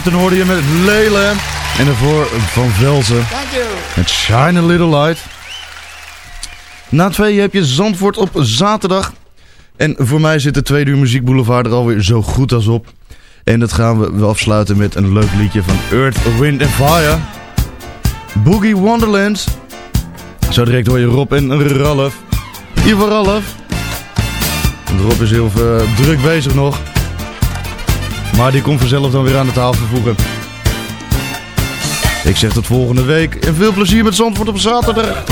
Clapton hoorde je met Lele. En daarvoor Van Velzen. Met Shine a Little Light. Na twee heb je Zandvoort op zaterdag. En voor mij zit de tweede uur Muziek Boulevard er alweer zo goed als op. En dat gaan we afsluiten met een leuk liedje van Earth, Wind and Fire. Boogie Wonderland. Zo direct hoor je Rob en Ralf. Hier voor Ralf. Rob is heel uh, druk bezig nog. Maar die komt vanzelf dan weer aan de tafel voegen. Ik zeg tot volgende week. En veel plezier met Zandvoort op zaterdag.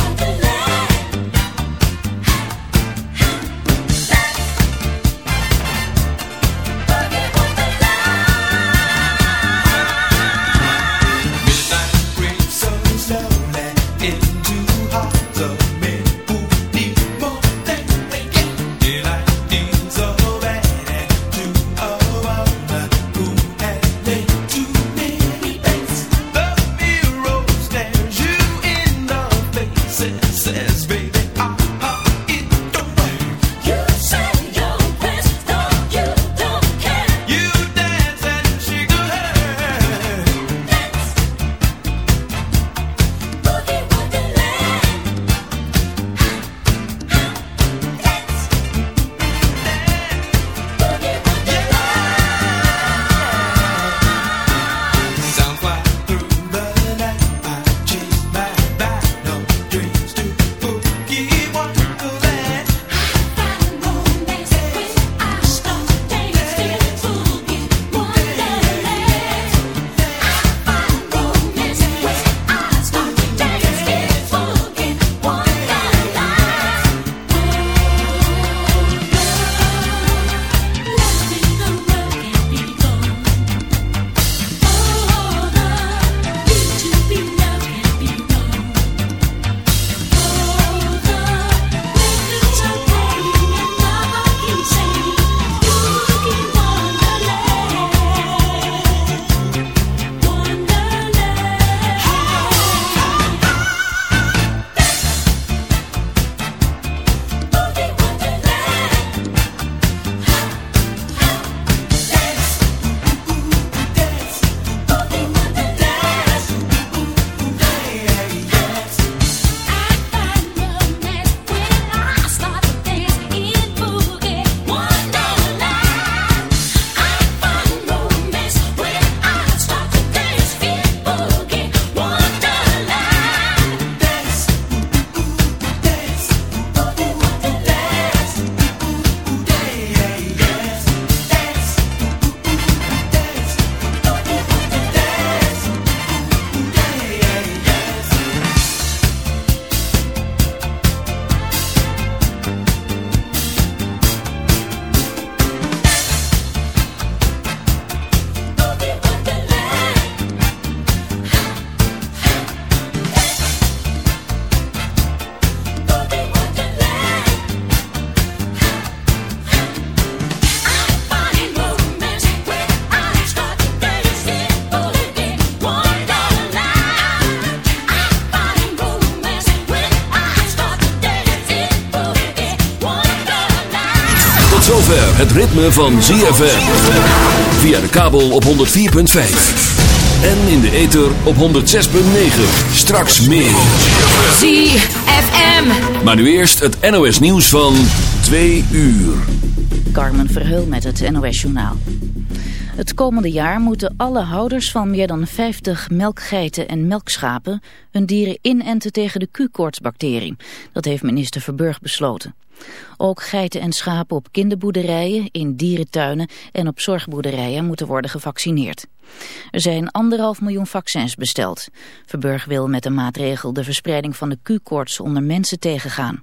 Ritme van ZFM. Via de kabel op 104.5. En in de ether op 106.9. Straks meer. ZFM. Maar nu eerst het NOS nieuws van 2 uur. Carmen Verheul met het NOS journaal. Het komende jaar moeten alle houders van meer dan 50 melkgeiten en melkschapen hun dieren inenten tegen de Q-koortsbacterie. Dat heeft minister Verburg besloten. Ook geiten en schapen op kinderboerderijen, in dierentuinen en op zorgboerderijen moeten worden gevaccineerd. Er zijn anderhalf miljoen vaccins besteld. Verburg wil met de maatregel de verspreiding van de Q-koorts onder mensen tegengaan.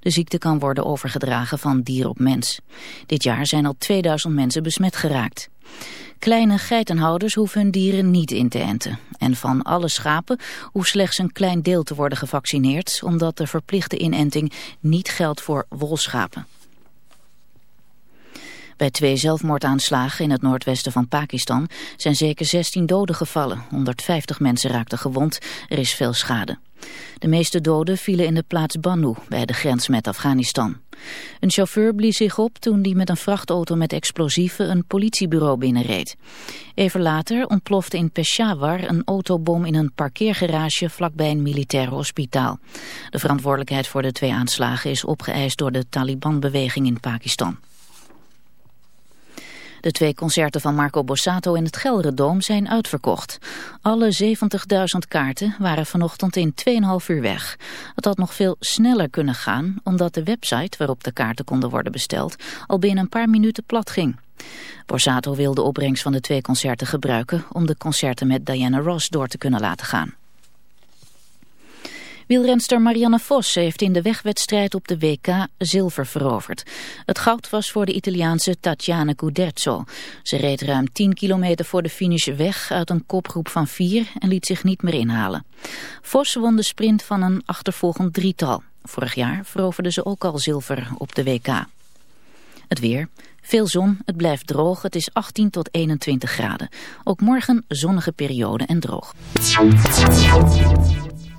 De ziekte kan worden overgedragen van dier op mens. Dit jaar zijn al 2000 mensen besmet geraakt. Kleine geitenhouders hoeven hun dieren niet in te enten. En van alle schapen hoeft slechts een klein deel te worden gevaccineerd... omdat de verplichte inenting niet geldt voor wolschapen. Bij twee zelfmoordaanslagen in het noordwesten van Pakistan zijn zeker 16 doden gevallen. 150 mensen raakten gewond, er is veel schade. De meeste doden vielen in de plaats Banu, bij de grens met Afghanistan. Een chauffeur blies zich op toen hij met een vrachtauto met explosieven een politiebureau binnenreed. Even later ontplofte in Peshawar een autobom in een parkeergarage vlakbij een militair hospitaal. De verantwoordelijkheid voor de twee aanslagen is opgeëist door de Taliban-beweging in Pakistan. De twee concerten van Marco Borsato in het Gelredoom zijn uitverkocht. Alle 70.000 kaarten waren vanochtend in 2,5 uur weg. Het had nog veel sneller kunnen gaan, omdat de website waarop de kaarten konden worden besteld al binnen een paar minuten plat ging. Borsato wil de opbrengst van de twee concerten gebruiken om de concerten met Diana Ross door te kunnen laten gaan. Wielrenster Marianne Vos heeft in de wegwedstrijd op de WK zilver veroverd. Het goud was voor de Italiaanse Tatjana Gudezzo. Ze reed ruim 10 kilometer voor de finish weg uit een kopgroep van vier en liet zich niet meer inhalen. Vos won de sprint van een achtervolgend drietal. Vorig jaar veroverde ze ook al zilver op de WK. Het weer. Veel zon, het blijft droog, het is 18 tot 21 graden. Ook morgen zonnige periode en droog.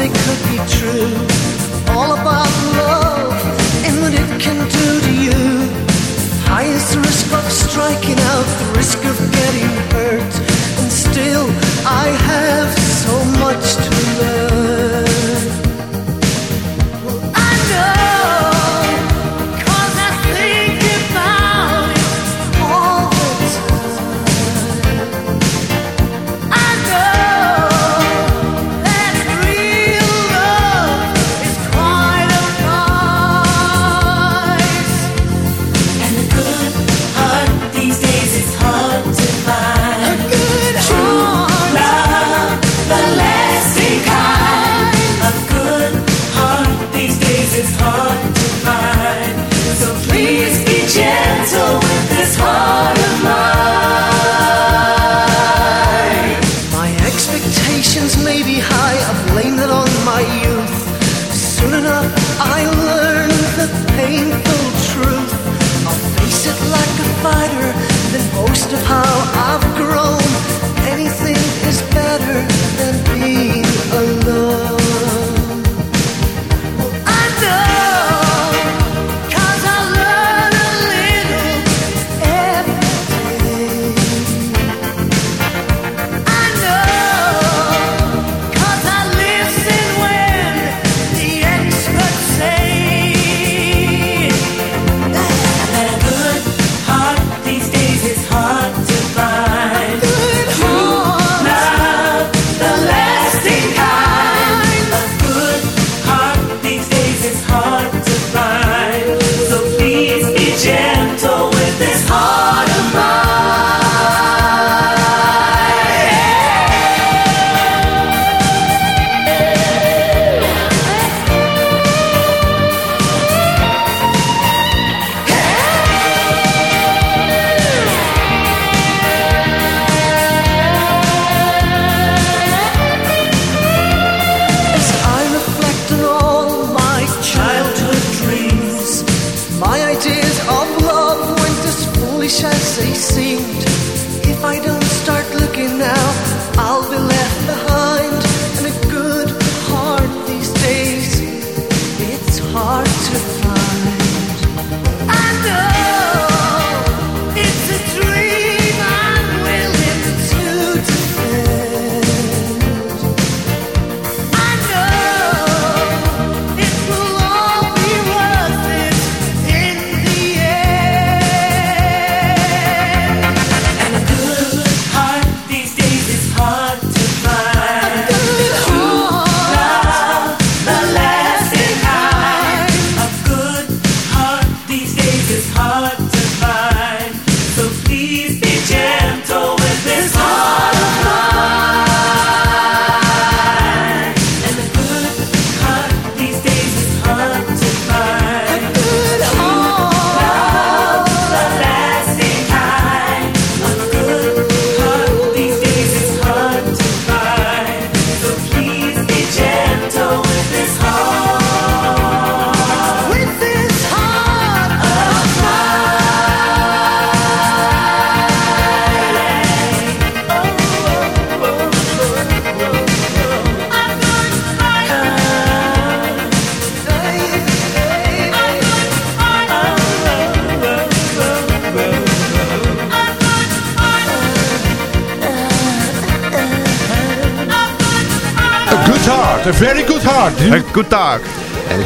They could be true.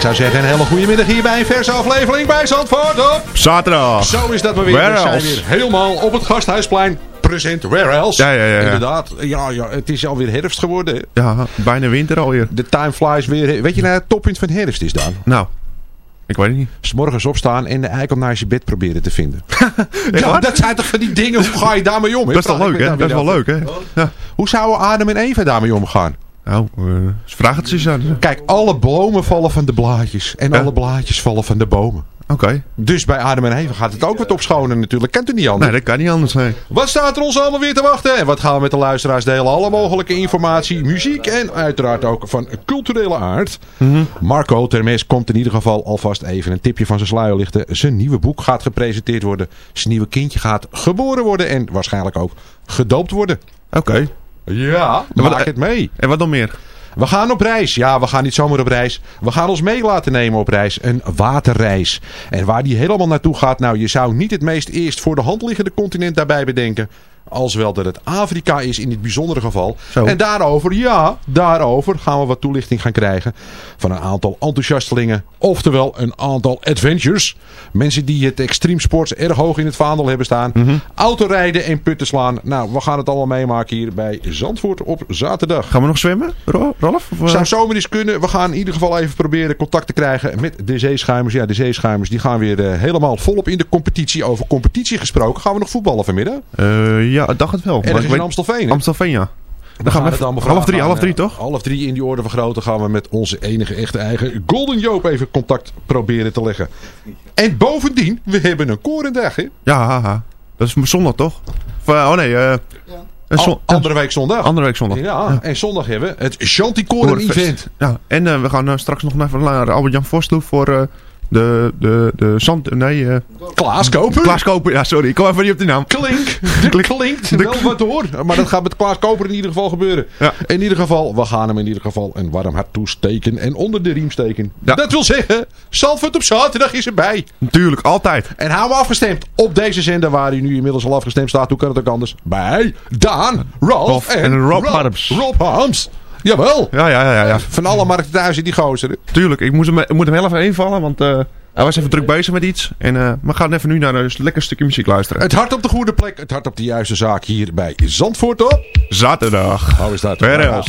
Zou zeggen, een hele goede middag hier bij een verse aflevering bij Zandvoort op. Zaterdag. Zo is dat maar weer. We zijn weer helemaal op het Gasthuisplein. Present Where Else. Ja, ja, ja, ja. Inderdaad. Ja, ja, het is alweer herfst geworden. Ja, bijna winter alweer. De time flies weer. Weet je nou het toppunt van herfst is dan? Nou, ik weet het niet. S morgens opstaan en de eikel naast je bed proberen te vinden. Ja, dat zijn toch van die dingen. Hoe ga je daarmee om? Dat is toch ik leuk, hè? Dat is wel leuk, hè? Ja. Hoe zouden Adam en Eva daarmee omgaan? Nou, eh, vraag het eens aan. Kijk, alle bloemen vallen van de blaadjes. En Ja. alle blaadjes vallen van de bomen. Oké. Dus bij Adam en Eva gaat het ook wat opschonen natuurlijk. Kent u niet anders? Nee, dat kan niet anders zijn. Wat staat er ons allemaal weer te wachten? En wat gaan we met de luisteraars delen? Alle mogelijke informatie, muziek en uiteraard ook van culturele aard. Mhm. Marco Termes komt in ieder geval alvast even een tipje van zijn sluier lichten. Zijn nieuwe boek gaat gepresenteerd worden. Zijn nieuwe kindje gaat geboren worden en waarschijnlijk ook gedoopt worden. Oké. Ja, wat- maak het mee. En wat dan meer? We gaan op reis. Ja, we gaan niet zomaar op reis. We gaan ons mee laten nemen op reis. Een waterreis. En waar die helemaal naartoe gaat, nou, je zou niet het meest eerst voor de hand liggende continent daarbij bedenken. Als wel dat het Afrika is in dit bijzondere geval. Zo. En daarover, ja, daarover gaan we wat toelichting gaan krijgen. Van een aantal enthousiastelingen. Oftewel een aantal adventures. Mensen die het extreme sports erg hoog in het vaandel hebben staan. Mhm. Autorijden en putten slaan. Nou, we gaan het allemaal meemaken hier bij Zandvoort op zaterdag. Gaan we nog zwemmen, Ro- Rolf? Of, eh? Zou zomaar eens kunnen. We gaan in ieder geval even proberen contact te krijgen met de zeeschuimers. Ja, de zeeschuimers die gaan weer eh, helemaal volop in de competitie. Over competitie gesproken. Gaan we nog voetballen vanmiddag? Eh, ja, ik dacht het wel. Ergens ik in Amstelveen. hè? Amstelveen, ja. Dan gaan we het allemaal half drie, half drie, toch? Half drie in die orde van grootte gaan we met onze enige echte eigen Golden Joop even contact proberen te leggen. En bovendien, we hebben een korendag hè? Ja, haha. Dat is zondag, toch? Of, eh, oh nee, eh... Al- andere week zondag. Andere week zondag. Ja, en zondag hebben we het Chanticoren event. Ja, en eh, we gaan straks nog even naar Albert-Jan Vos toe voor eh, de, de, de zand... Nee, eh Klaas Koper. Klaas Koper. Ja, sorry. Ik kom even niet op die naam. Klink. Er klinkt wel wat hoor. Maar dat gaat met Klaas Koper in ieder geval gebeuren. Ja. In ieder geval, we gaan hem in ieder geval een warm hart toesteken. En onder de riem steken. Ja. Dat wil zeggen, Salford op zaterdag is erbij. Natuurlijk, altijd. En hou me afgestemd op deze zender waar u nu inmiddels al afgestemd staat. Hoe kan het ook anders? Bij Daan, Ralf Rolf en, en Rob Harms. Rob Harms. Jawel. Ja, ja, ja, ja. Van alle markten thuis in die gozer. Tuurlijk. Ik moest hem, ik moet hem heel even invallen, want eh, hij was even druk bezig met iets. En eh, we gaan even nu naar een lekker stukje muziek luisteren. Het hart op de goede plek. Het hart op de juiste zaak hier bij Zandvoort op. Zaterdag. Hoe is dat? Where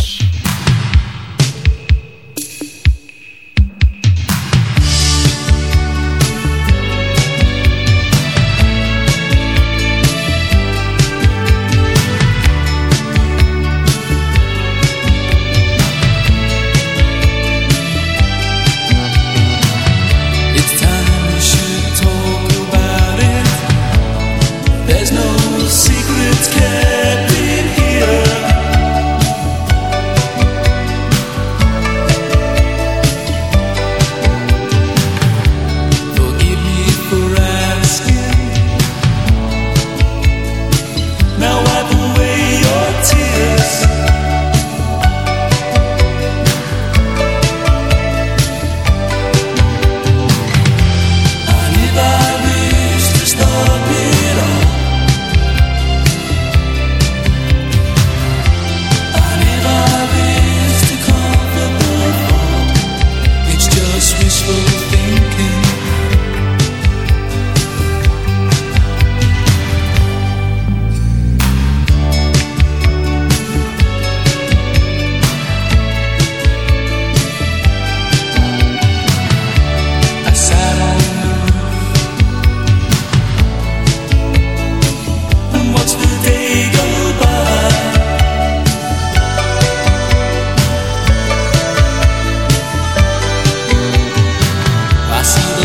see the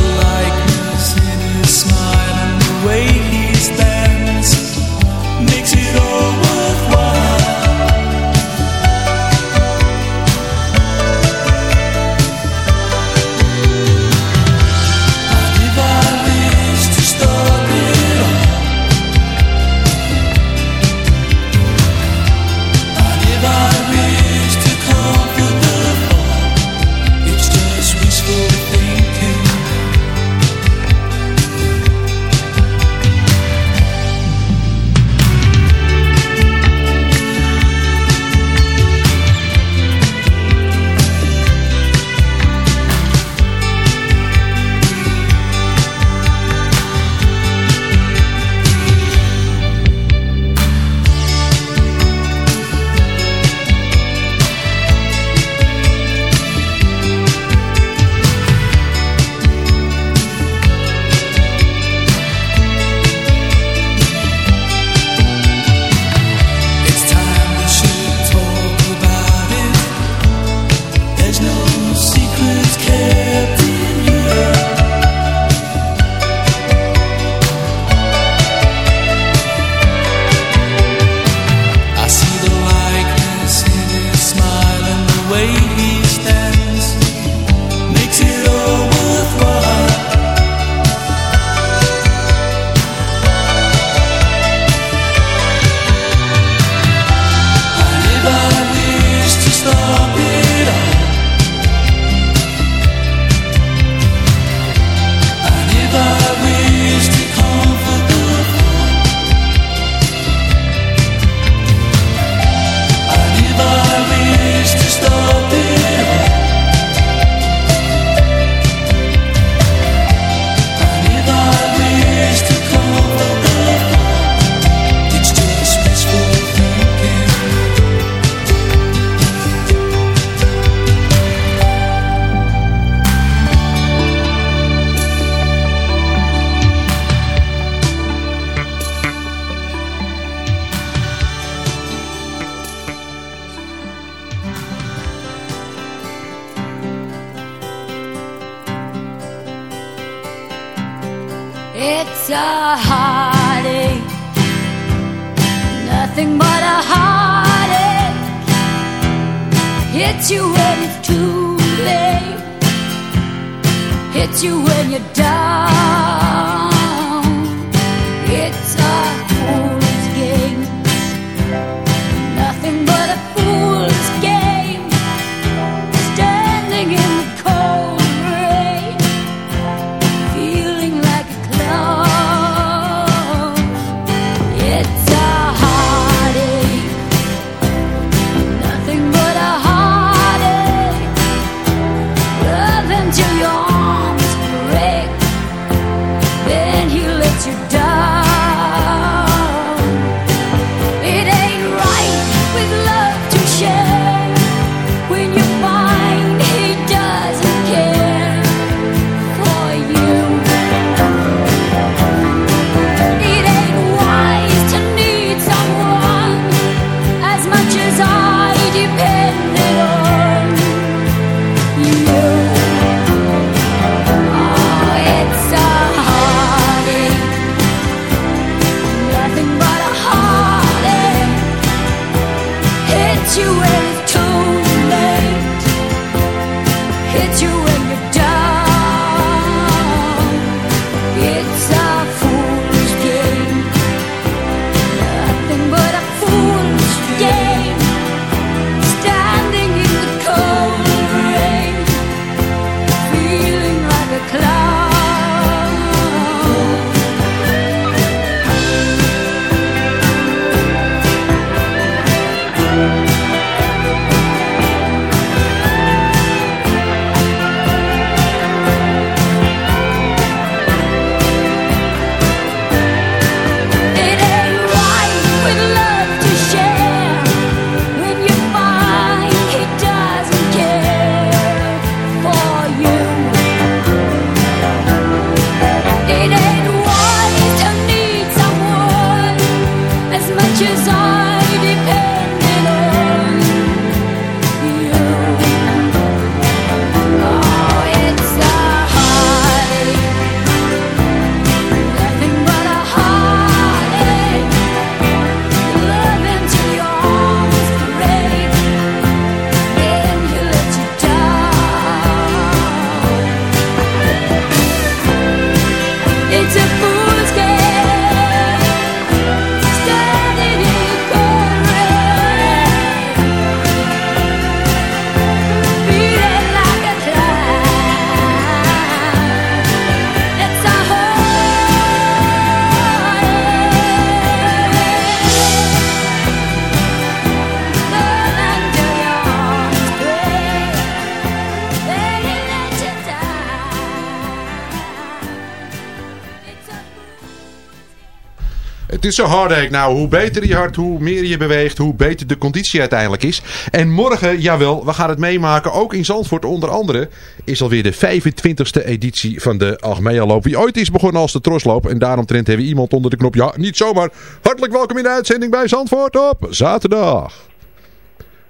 Het is zo hard, nou, hoe beter je hart, hoe meer je beweegt, hoe beter de conditie uiteindelijk is. En morgen, jawel, we gaan het meemaken, ook in Zandvoort onder andere, is alweer de 25e editie van de Achmea-loop. Die ooit is begonnen als de Trosloop. En daaromtrent hebben we iemand onder de knop. Ja, niet zomaar. Hartelijk welkom in de uitzending bij Zandvoort op zaterdag.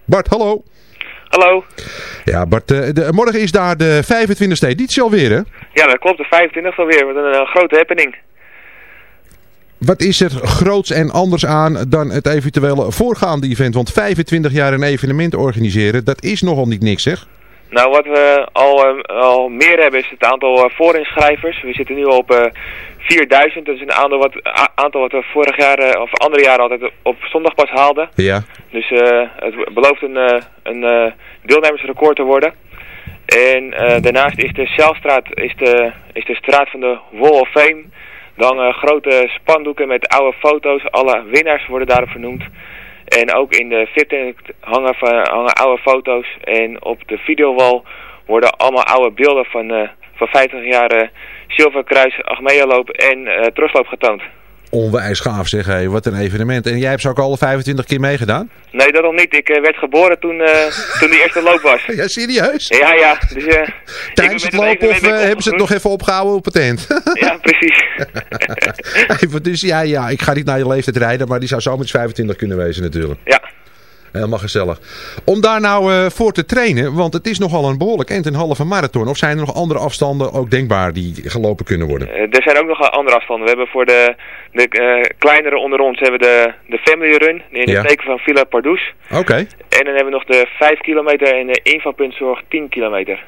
Bart, hallo. Hallo. Ja, Bart, eh, de, morgen is daar de 25e editie alweer, hè? Ja, dat klopt. De 25 alweer. Met een, eh, grote happening. Wat is er groots en anders aan dan het eventuele voorgaande event? Want 25 jaar een evenement organiseren, dat is nogal niet niks, zeg. Nou, wat we al, eh, al meer hebben is het aantal uh, voorinschrijvers. We zitten nu op eh 4000. Dat is een aantal wat, aantal wat we vorig jaar eh, of andere jaren altijd op zondag pas haalden. Ja. Dus eh, het belooft een, eh, een eh, deelnemersrecord te worden. En eh, daarnaast is de Celstraat is de, is de straat van de Wall of Fame. Dan hangen grote spandoeken met oude foto's. Alle winnaars worden daarop vernoemd. En ook in de fitting hangen, oude foto's. En op de videowall worden allemaal oude beelden van, eh, van 50 jaar eh Zilverkruis, Achmea-loop en eh Trosloop getoond. Onwijs gaaf zeg, wat een evenement. En jij hebt ze ook alle 25 keer meegedaan? Nee, dat nog niet. Ik eh, werd geboren toen, eh, toen die eerste loop was. Ja, serieus? Ja, ja. Dus, eh, Tijdens het lopen of hebben ze het nog even opgehouden op patent? Ja, precies. Even, dus ja, ja, ik ga niet naar je leeftijd rijden, maar die zou zo met 25 kunnen wezen natuurlijk. Ja. Helemaal gezellig. Om daar nou eh, voor te trainen, want het is nogal een behoorlijk eind, een halve marathon. Of zijn er nog andere afstanden ook denkbaar die gelopen kunnen worden? Eh, er zijn ook nog andere afstanden. We hebben voor de, de eh, kleinere onder ons hebben de, de Family Run in Ja. het teken van Villa Pardoes. Oké, En dan hebben we nog de 5 kilometer en de invalpuntzorg 10 kilometer.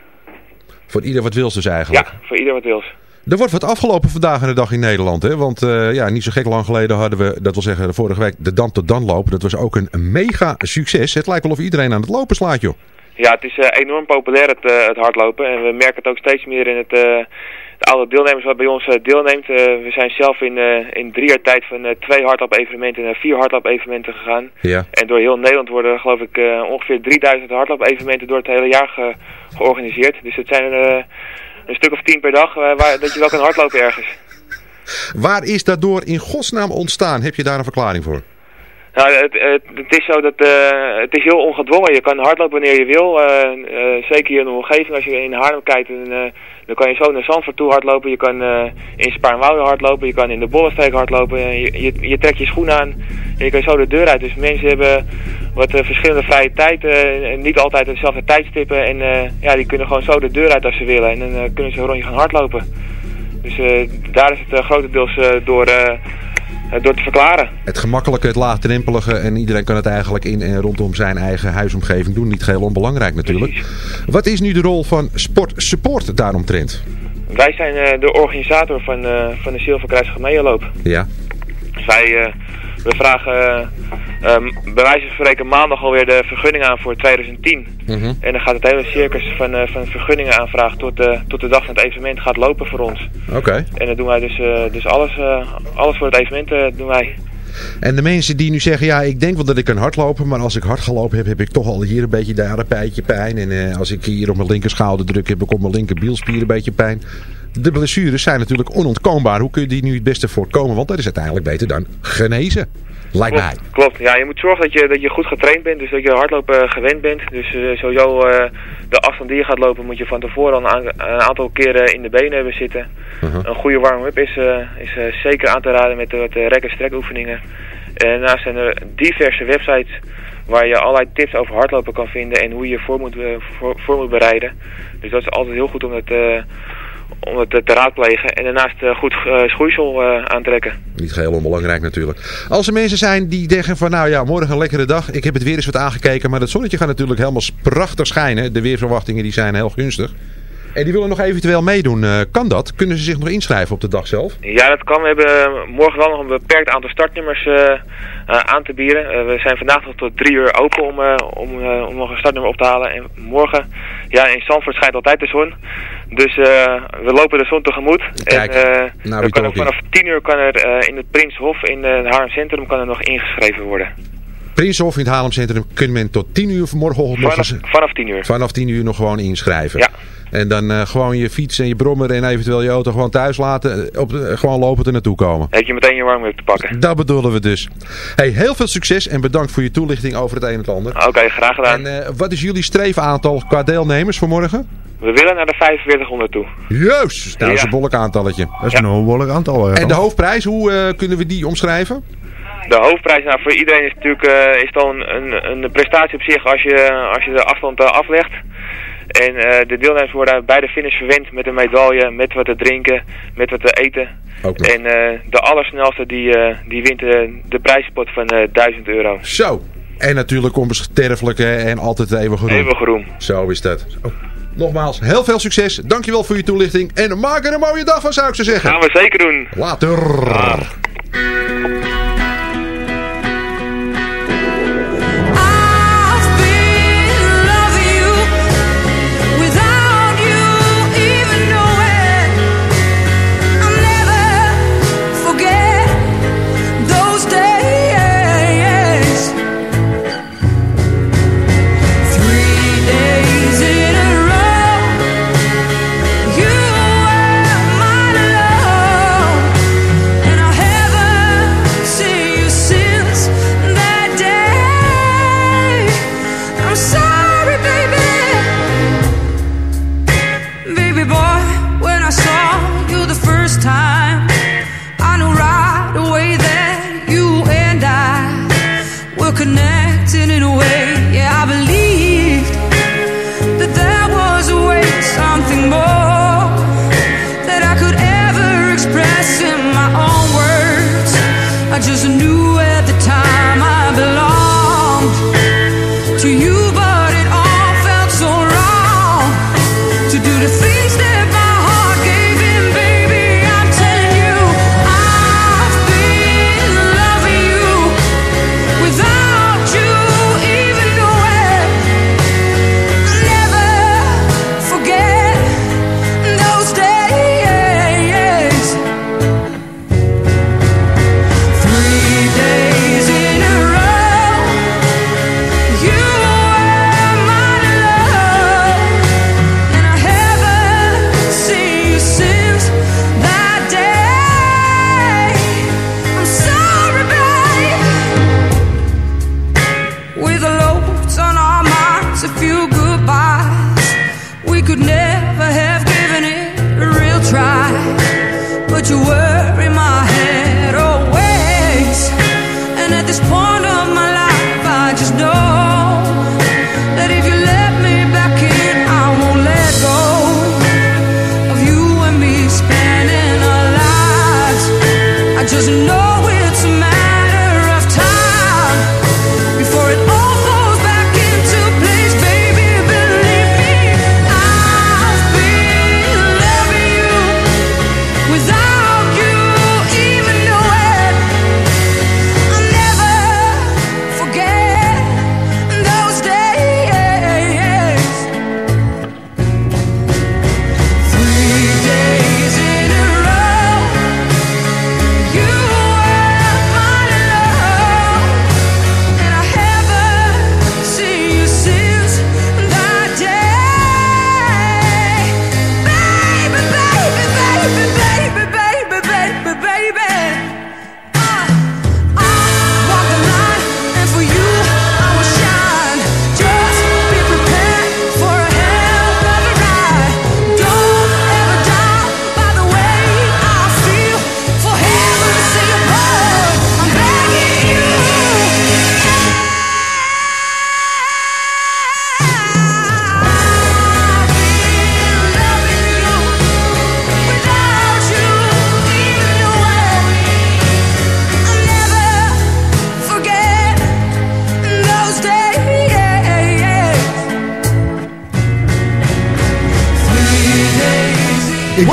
voor ieder wat wils dus eigenlijk. Ja, voor ieder wat wils. Er wordt wat afgelopen vandaag en de dag in Nederland. Hè? Want eh, ja, niet zo gek lang geleden hadden we, dat wil zeggen vorige week, de Dan tot Dan lopen. Dat was ook een, mega succes. Het lijkt wel of iedereen aan het lopen slaat, joh. Ja, het is eh, enorm populair het, eh, het hardlopen. En we merken het ook steeds meer in het, de oude deelnemers wat bij ons deelneemt. We zijn zelf in, in drie jaar tijd van twee hardloop-evenementen naar vier hardloop-evenementen gegaan. Ja. En door heel Nederland worden geloof ik ongeveer 3000 hardloop-evenementen door het hele jaar ge- georganiseerd. Dus het zijn een stuk of tien per dag eh, waar, dat je wel kan hardlopen ergens. Waar is dat door in godsnaam ontstaan? Heb je daar een verklaring voor? Nou, het, het, het is zo dat eh, het is heel ongedwongen. Je kan hardlopen wanneer je wil. eh, zeker hier in de omgeving. Als je in Haarlem kijkt, eh, dan kan je zo naar Zandvoort toe hardlopen. Je kan eh, in Spaarnwoude hardlopen. Je kan in de Bollenstreek hardlopen. Je, je, je trekt je schoenen aan en je kan zo de deur uit. Dus mensen hebben wat eh, verschillende vrije tijd. eh, en niet altijd dezelfde tijdstippen. En eh, ja, die kunnen gewoon zo de deur uit als ze willen. En dan eh, kunnen ze een rondje gaan hardlopen. Dus eh, daar is het eh, grotendeels eh, door, eh, eh, door te verklaren. Het gemakkelijke, het laagdrempelige en iedereen kan het eigenlijk in en rondom zijn eigen huisomgeving doen. Niet geheel onbelangrijk natuurlijk. Wat is nu de rol van Sport Support daaromtrent? Wij zijn eh, de organisator van, eh, van de Zilverkruis Gemeenloop. Ja. Wij eh, we vragen eh, ehm, bij wijze van spreken maandag alweer de vergunning aan voor 2010. Mhm. En dan gaat het hele circus van, eh van vergunningen aanvraag tot, de tot de dag van het evenement gaat lopen voor ons. Oké. En dan doen wij dus, eh, dus alles, eh, alles voor het evenement eh, doen wij. En de mensen die nu zeggen, ja, ik denk wel dat ik kan hardlopen, maar als ik hard gelopen heb, heb ik toch al hier een beetje daar een pijtje pijn. En eh, als ik hier op mijn linkerschouder druk, heb ik op mijn linkerbielspier een beetje pijn. De blessures zijn natuurlijk onontkoombaar. Hoe kun je die nu het beste voorkomen? Want dat is uiteindelijk beter dan genezen. Lijkt mij. Klopt. Ja, je moet zorgen dat je, dat je goed getraind bent, dus dat je hardlopen eh, gewend bent. Dus eh, sowieso eh, de afstand die je gaat lopen moet je van tevoren al een, aantal keren in de benen hebben zitten. Een goede warm-up is, is zeker aan te raden met de, wat, rek- en strekoefeningen. En daarnaast zijn er diverse websites waar je allerlei tips over hardlopen kan vinden en hoe je je voor moet, voor, voor moet bereiden. Dus dat is altijd heel goed om het, om het eh, te raadplegen. En daarnaast eh, goed eh, schoeisel aantrekken. Niet geheel onbelangrijk natuurlijk. Als er mensen zijn die denken van nou ja, morgen een lekkere dag. Ik heb het weer eens wat aangekeken. Maar het zonnetje gaat natuurlijk helemaal prachtig schijnen. De weerverwachtingen die zijn heel gunstig. En die willen nog eventueel meedoen. Kan dat? Kunnen ze zich nog inschrijven op de dag zelf? Ja, dat kan. We hebben morgen wel nog een beperkt aantal startnummers aan te bieden. Eh, we zijn vandaag nog tot drie uur open om, eh, om, eh, om nog een startnummer op te halen. En morgen, ja, in Zandvoort schijnt altijd de zon. Dus eh, we lopen de zon tegemoet. Kijk, en, eh, nou, kan er vanaf tien uur kan er eh, in het Prinshof in eh, het Haarlem Centrum kan er nog ingeschreven worden. Prinshof in het Haarlemcentrum kan men tot 10 uur vanmorgen Vanaf, vanaf tien uur. vanaf 10 uur nog gewoon inschrijven. Ja. En dan eh, gewoon je fiets en je brommer en eventueel je auto gewoon thuis laten. eh, Op, de- gewoon lopend er naartoe komen. Heb je meteen je warm-up te pakken. Dat bedoelen we dus. Hey, heel veel succes en bedankt voor je toelichting over het een en het ander. Oké, graag gedaan. En eh, wat is jullie streefaantal qua deelnemers voor morgen? we willen naar de 4500 toe. Juist, nou, dat is een behoorlijk aantalletje. Dat is een behoorlijk aantal. eh, En de hoofdprijs, hoe eh, kunnen we die omschrijven? De hoofdprijs nou, voor iedereen is natuurlijk eh, is dan een, een prestatie op zich als je, als je de afstand eh, aflegt. En eh, de deelnemers worden bij de finish verwend met een medaille, met wat te drinken, met wat te eten. En eh, de allersnelste die, eh, die wint de prijspot van eh 1000 euro. Zo. En natuurlijk onbesterfelijke en altijd even geroemd. Eeuwig roem. Zo is dat. Nogmaals, heel veel succes. Dankjewel voor je toelichting. En maak er een mooie dag van, zou ik zo zeggen. Gaan we zeker doen. Later.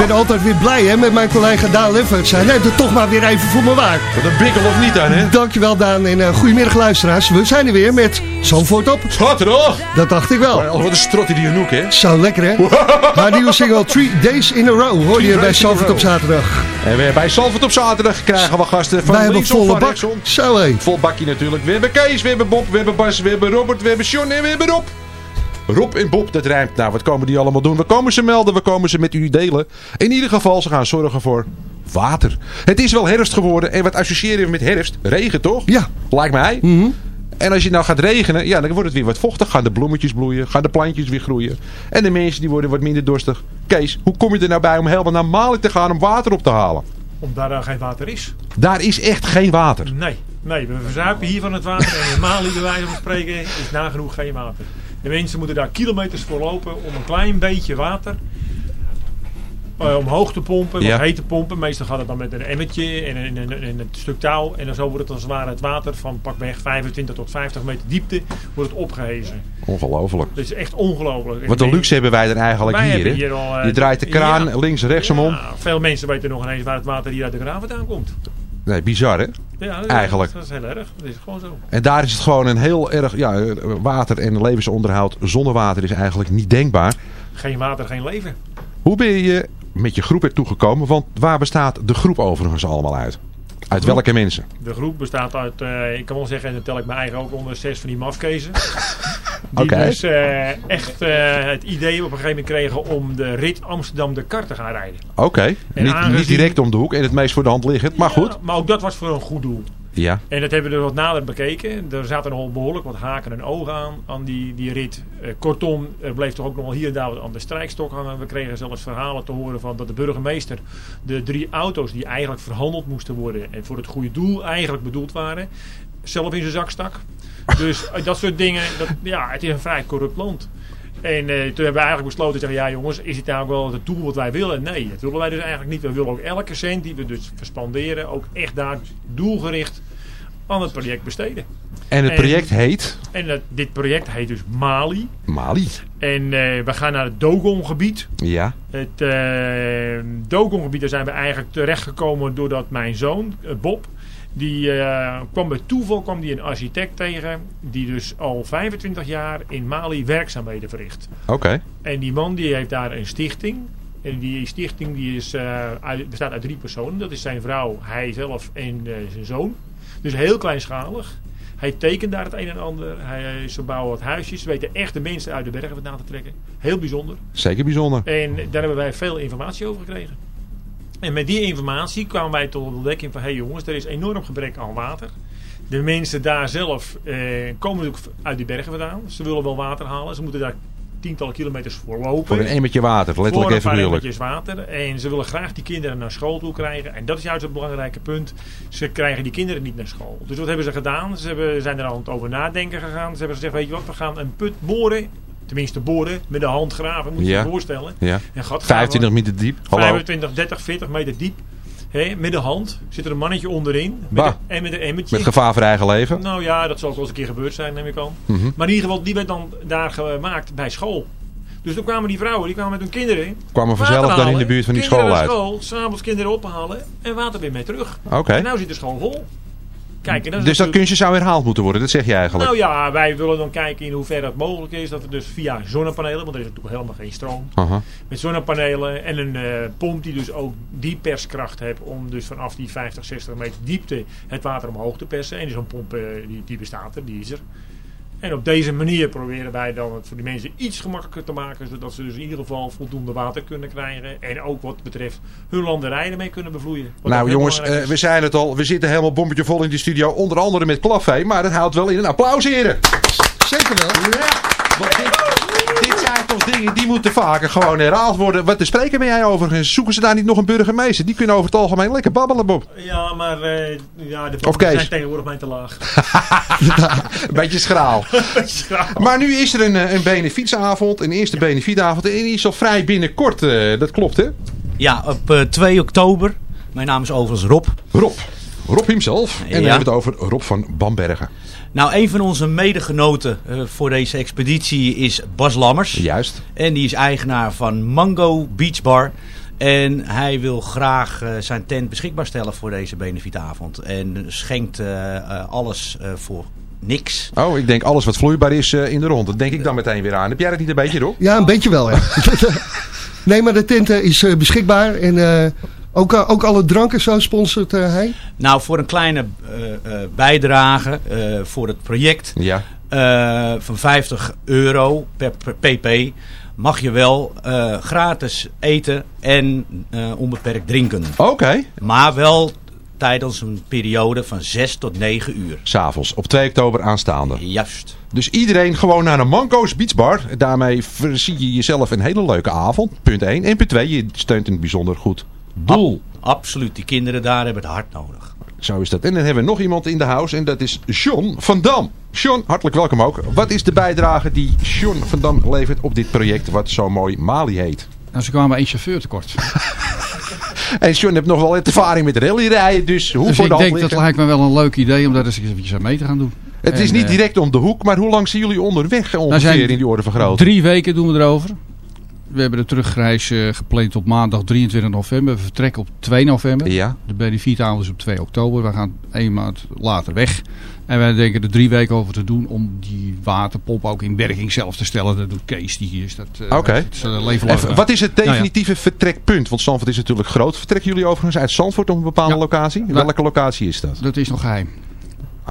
Ben altijd weer blij hè, met mijn collega Daan Lefferts. Hij neemt het toch maar weer even voor me waar. Wat een bikkel of niet dan, hè? Dankjewel Daan en uh, goedemiddag luisteraars. We zijn er weer met Zandvoort op. Schatterig! Dat dacht ik wel. Wat een strot in die Anouk, hè? Zo lekker hè. Haar nieuwe single Three Days in a Row hoor je bij Zandvoort op zaterdag. En weer bij Salford op zaterdag krijgen we gasten van Wij hebben volle bak. Zo hé. Vol bakje natuurlijk. We hebben Kees, we hebben Bob, we hebben Bas, we hebben Robert, we hebben John en we hebben Rob. Rob en Bob, dat rijmt. Nou, wat komen die allemaal doen? We komen ze melden, we komen ze met u delen. In ieder geval, ze gaan zorgen voor water. Het is wel herfst geworden. En wat associëren we met herfst? Regen, toch? Ja. Lijkt mij. Mhm. En als je nou gaat regenen, ja, dan wordt het weer wat vochtig. Gaan de bloemetjes bloeien, gaan de plantjes weer groeien. En de mensen die worden wat minder dorstig. Kees, hoe kom je er nou bij om helemaal naar Mali te gaan om water op te halen? Omdat daar geen water is. Daar is echt geen water. Nee, nee, we verzuipen hier van het water. En in Mali, bij wijze van spreken, is nagenoeg geen water. De mensen moeten daar kilometers voor lopen om een klein beetje water eh, omhoog te pompen, Ja. heet te pompen. Meestal gaat het dan met een emmertje en een, en een, en een stuk touw. En dan zo wordt het als het ware het water van pakweg 25 tot 50 meter diepte wordt het opgehezen. Ongelooflijk. Dat is echt ongelooflijk. Wat een luxe hebben wij er eigenlijk Wij hier. hier al, eh, je draait de kraan ja. links en rechts omom. Ja, veel mensen weten nog ineens waar het water hier uit de kraan vandaan komt. Nee, bizar hè? Ja, dat, Eigenlijk. Dat is heel erg. Dat is gewoon zo. En daar is het gewoon een heel erg... Ja, water en levensonderhoud zonder water is eigenlijk niet denkbaar. Geen water, geen leven. Hoe ben je met je groep ertoe gekomen? Want waar bestaat de groep overigens allemaal uit? Uit groep? welke mensen? De groep bestaat uit, eh, ik kan wel zeggen, en dan tel ik mijn eigen ook onder, zes van die mafkezen. Die dus eh, echt eh, het idee op een gegeven moment kregen om de rit Amsterdam de kar te gaan rijden. Oké, niet, aangezien- niet direct om de hoek en het meest voor de hand liggend, maar goed. Maar ook dat was voor een goed doel. Ja, En dat hebben we wat nader bekeken. Er zaten nogal behoorlijk wat haken en ogen aan, aan die, die rit. Eh, kortom, er bleef toch ook nog wel hier en daar wat aan de strijkstok hangen. We kregen zelfs verhalen te horen van dat de burgemeester de drie auto's die eigenlijk verhandeld moesten worden en voor het goede doel eigenlijk bedoeld waren, zelf in zijn zak stak. Dus eh, dat soort dingen, dat, ja, het is een vrij corrupt land. En eh, toen hebben we eigenlijk besloten te zeggen, ja jongens, is dit nou ook wel het doel wat wij willen? Nee, dat willen wij dus eigenlijk niet. We willen ook elke cent die we dus verspanderen, ook echt daar doelgericht aan het project besteden. En het project heet? En dat, dit project heet dus Mali. Mali. En eh, we gaan naar het Dogon-gebied. Ja. Het uh, Dogon-gebied, daar zijn we eigenlijk terechtgekomen doordat mijn zoon, eh, Bob, die eh, kwam bij toeval kwam die een architect tegen die dus al 25 jaar in Mali werkzaamheden verricht. Oké. En die man die heeft daar een stichting. En die stichting die is, eh, uit- bestaat uit drie personen. Dat is zijn vrouw, hij zelf en eh, zijn zoon. Dus heel kleinschalig. Hij tekent daar het een en ander. Hij, ze bouwen wat huisjes. Ze weten echt de mensen uit de bergen vandaan te trekken. Heel bijzonder. Zeker bijzonder. En daar hebben wij veel informatie over gekregen. En met die informatie kwamen wij tot de ontdekking van... hé hey jongens, er is enorm gebrek aan water. De mensen daar zelf eh, komen natuurlijk uit die bergen vandaan. Ze willen wel water halen. Ze moeten daar tientallen kilometers voor lopen. Voor een emmertje water, letterlijk Voor een even paar gruwelijk. emmertjes water. En ze willen graag die kinderen naar school toe krijgen. En dat is juist het belangrijke punt. Ze krijgen die kinderen niet naar school. Dus wat hebben ze gedaan? Ze hebben, zijn er aan het over nadenken gegaan. Ze hebben gezegd, weet je wat, we gaan een put boren. Tenminste boren, met de hand graven, moet je Ja. je voorstellen. Ja. Een gat graven. 25 meter diep. Hallo. 25, 30, 40 meter diep. Hè, met de hand zit er een mannetje onderin. Met en met een emmertje. Met gevaar voor eigen leven. Nou ja, dat zal ook wel eens een keer gebeurd zijn, neem ik aan. Mhm. Maar in ieder geval, die werd dan daar gemaakt bij school. Dus toen kwamen die vrouwen, die kwamen met hun kinderen. Kwamen vanzelf dan in de buurt van die kinderen school uit. school, s'avonds kinderen ophalen en water weer mee terug. Oké. En nou zit de school vol. Dat Dus dat kunstje zou herhaald moeten worden, dat zeg je eigenlijk. nou ja, wij willen dan kijken in hoeverre dat mogelijk is. Dat we dus via zonnepanelen, want er is natuurlijk helemaal geen stroom. Aha. Met zonnepanelen en een eh, pomp die dus ook die perskracht heeft om dus vanaf die 50, 60 meter diepte het water omhoog te persen. En zo'n pomp eh, die, die bestaat er, die is er. En op deze manier proberen wij dan het voor die mensen iets gemakkelijker te maken. Zodat ze dus in ieder geval voldoende water kunnen krijgen. En ook wat betreft hun landerijen mee kunnen bevloeien. Nou jongens, eh, we zeiden het al, we zitten helemaal bommetje vol in de studio. Onder andere met Klaffee, maar dat houdt wel in een applaus heren. Zeker wel. Want dingen die moeten vaker gewoon herhaald worden. Wat te spreken ben jij overigens? Zoeken ze daar niet nog een burgemeester? Die kunnen over het algemeen lekker babbelen, Bob. Ja, maar eh, ja, de zijn tegenwoordig mij te laag. Een beetje schraal. Beetje schraal. Maar nu is er een, eh, een benefietsavond, een eerste benefietavond. En die is al vrij binnenkort, eh, dat klopt hè? Ja, op eh, 2 oktober. Mijn naam is overigens Rob. Rob. Rob himself. En dan Ja. hebben we het over Rob van Bambergen. Nou, een van onze medegenoten eh, voor deze expeditie is Bas Lammers. Juist. En die is eigenaar van Mango Beach Bar. En hij wil graag eh, zijn tent beschikbaar stellen voor deze benefietavond. En schenkt eh, alles eh, voor niks. Oh, ik denk alles wat vloeibaar is eh, in de rond. Dat denk ik dan meteen weer aan. Heb jij dat niet een beetje, Rob? Ja, een beetje wel, ja. nee, maar de tent is eh, beschikbaar. En eh, ook, eh, ook alle dranken zo sponsort eh, hij. Nou, voor een kleine eh, eh, bijdrage eh, voor het project Ja. eh, van 50 euro per, per pp mag je wel eh, gratis eten en eh, onbeperkt drinken. Oké. Maar wel tijdens een periode van 6 tot 9 uur. S'avonds, op 2 oktober aanstaande. Juist. Dus iedereen gewoon naar een Manco's Beachbar. Daarmee zie je jezelf een hele leuke avond. Punt 1. En punt 2, je steunt een bijzonder goed doel. Absoluut, die kinderen daar hebben het hard nodig. Zo is dat. En dan hebben we nog iemand in de house en dat is John van Dam. John, hartelijk welkom ook. Wat is de bijdrage die John van Dam levert op dit project wat zo mooi Mali heet? Nou, ze kwamen één chauffeur tekort. En John heeft nog wel ervaring met rallyrijden, dus hoe dus voor ik de denk dat lijkt me wel een leuk idee om daar eens eventjes aan mee te gaan doen. Het is niet eh, direct om de hoek, maar hoe lang zijn jullie onderweg ongeveer zijn in die orde van grootte? Drie weken doen we erover. We hebben de terugreis eh, gepland op maandag 23 november. We vertrekken op 2 november. Ja. De benefietavond is op 2 oktober. We gaan één maand later weg. En wij denken er drie weken over te doen om die waterpomp ook in werking zelf te stellen. Dat doet Kees, die is dat eh, eh, Even. Wat is het Nou ja. definitieve vertrekpunt? Want Zandvoort is natuurlijk groot. Vertrekken jullie overigens uit Zandvoort op een bepaalde locatie? Welke locatie is dat? Dat is nog geheim.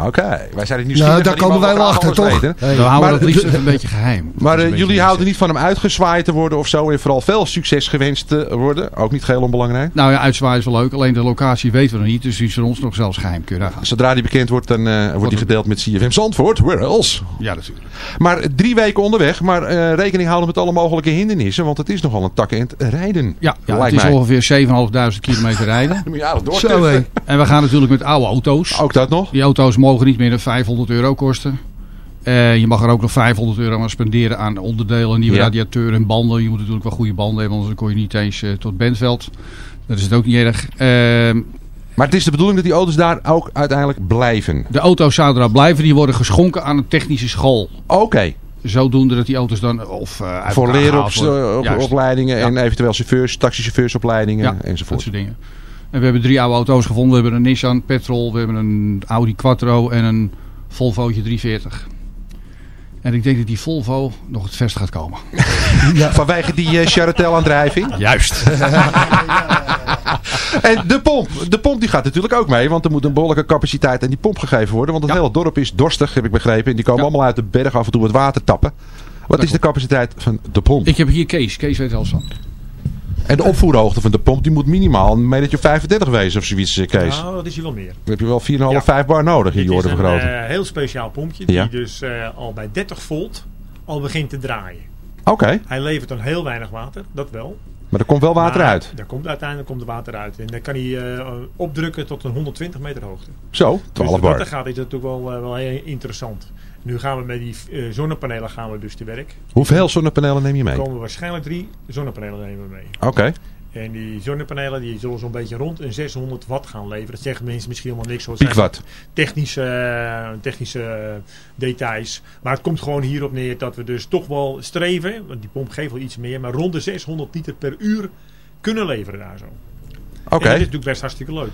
Oké, wij zijn het Nou, nieuwsgierig. daar komen wij wel achter, toch? We houden Maar dat de- liefst even een beetje geheim. Maar Dat eh, jullie houden niet van hem uitgezwaaid te worden of zo. En vooral veel succes gewenst te worden. Ook niet geheel onbelangrijk. Nou ja, uitzwaaien is wel leuk. Alleen de locatie weten we nog niet. Dus die is voor ons nog zelfs geheim. Kun je daar gaan. Zodra die bekend wordt, dan eh, wordt die gedeeld met CFM Zandvoort. Where else? Ja, natuurlijk. Maar eh, drie weken onderweg. Maar eh, rekening houden met alle mogelijke hindernissen. Want het is nogal een takkend rijden. Ja, ja het is mij. ongeveer 7.500 kilometer rijden. Dan moet je aardig Zo, doortuffen. hé. En we gaan natuurlijk met oude auto's. Ook dat nog? Die auto's mogen niet meer dan 500 euro kosten. Eh, je mag er ook nog 500 euro aan spenderen aan onderdelen, nieuwe Ja. radiateur en banden. Je moet natuurlijk wel goede banden hebben, anders kon je niet eens eh, tot Bentveld. Dat is het ook niet erg. Ehm, Maar het is de bedoeling dat die auto's daar ook uiteindelijk blijven. de auto's zouden daar blijven. Die worden geschonken aan een technische school. Oké. Zodoende dat die auto's dan of eh, Voor elkaar leren op, gehaald worden. op, Juist. opleidingen en eventueel chauffeurs, taxichauffeursopleidingen Ja, enzovoort. dat soort dingen. En we hebben drie oude auto's gevonden. We hebben een Nissan Petrol, we hebben een Audi Quattro en een Volvootje 340. En ik denk dat die Volvo nog het verst gaat komen. Vanwege die uh, Charatel-aandrijving? Juist. en de pomp. De pomp die gaat natuurlijk ook mee. Want er moet een behoorlijke capaciteit aan die pomp gegeven worden. Want het hele dorp is dorstig, heb ik begrepen. En die komen allemaal uit de berg af en toe het water tappen. Wat is de capaciteit van de pomp? Ik heb hier Kees. Kees weet alles van. En de opvoerhoogte van de pomp die moet minimaal een metertje 35 wezen of zoiets, eh, Kees. Nou, dat is hier wel meer. Dan heb je wel 4,5, Ja. 5 bar nodig je is orde een eh, heel speciaal pompje Ja. die dus eh, al bij 30 volt al begint te draaien. Oké, Hij levert dan heel weinig water, dat wel. maar er komt wel water Maar uit. Daar komt, uiteindelijk komt er water uit. En dan kan hij opdrukken tot een 120 meter hoogte. Zo, 12 dus bar. wat er gaat is natuurlijk wel, wel heel interessant. Nu gaan we met die eh, zonnepanelen gaan we dus te werk. Hoeveel zonnepanelen neem je mee? Er komen waarschijnlijk drie zonnepanelen nemen we mee. Oké. En die zonnepanelen die zullen zo'n beetje rond een 600 watt gaan leveren. Dat zeggen mensen misschien helemaal niks. Piekwatt. Technische, eh, technische eh, details. Maar het komt gewoon hierop neer dat we dus toch wel streven. Want die pomp geeft wel iets meer. Maar rond de 600 liter per uur kunnen leveren daar zo. Oké. Dat is natuurlijk best hartstikke leuk.